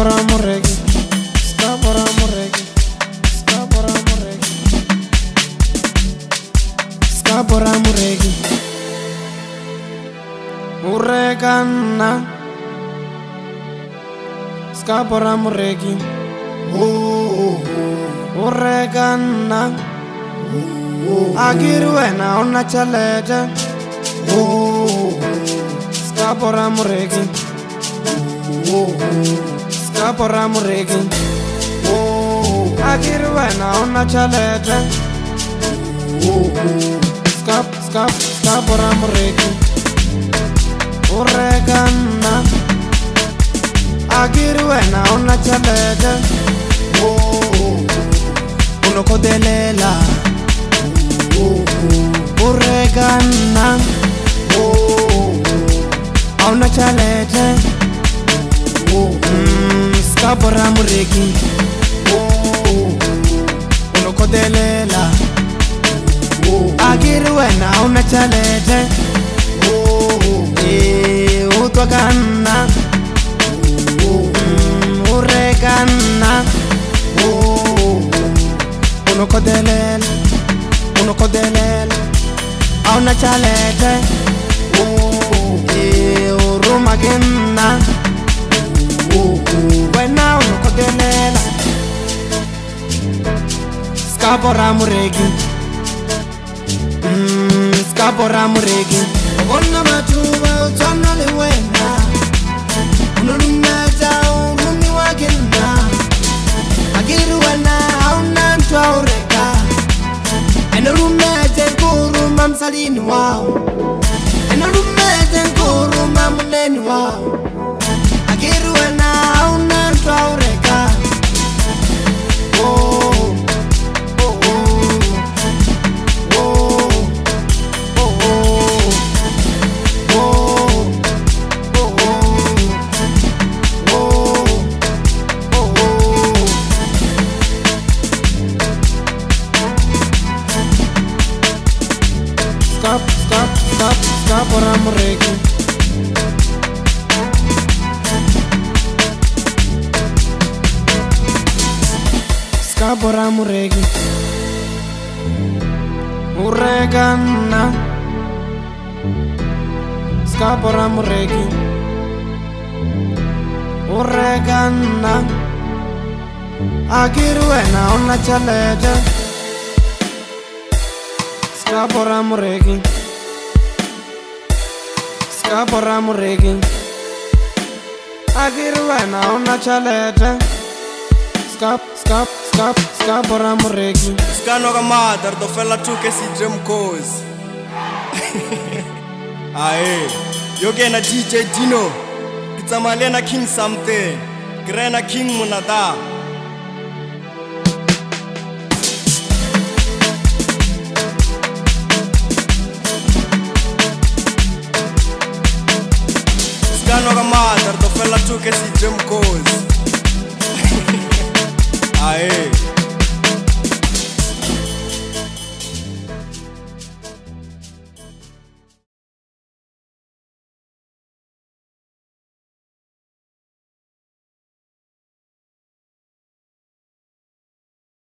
urekana skapo ra mureki urekana akiri wena u na chalete skapo ra mureki oh, oh, oh napo ra mureki oh, akiri vana ona chaleta skapo ra mureki ureka nna akiri wena ona chaleta unokodelela oh, ureka nna oh, auna chaleta bora mureki oh, unokodelela oh. agiri wena unachalete oh. utwakanna mm, urekanna unokodelela unokodelela aunachalete urumakinna skapo ra mureki mm, skapo ra mureki bona matuba tswana le wena nolumeta ngumi wa ke nna akiri wena a o na nto a o reka ene rumete koruma msalini wao wow. Kaboram uregi Urreganna Skaboram uregi Urreganna Agiruena onna chaleja Skaboram uregi Skaboram uregi Agiruena onna chaleja Skap Skap, skap, skap, ora morekli Skanoka madar, do fella tu che si jam cause Ae, io che na DJ Dino Ke tsamaile na King something grena King Monada Skanoka madar, do fella tu che si jam cause Aê!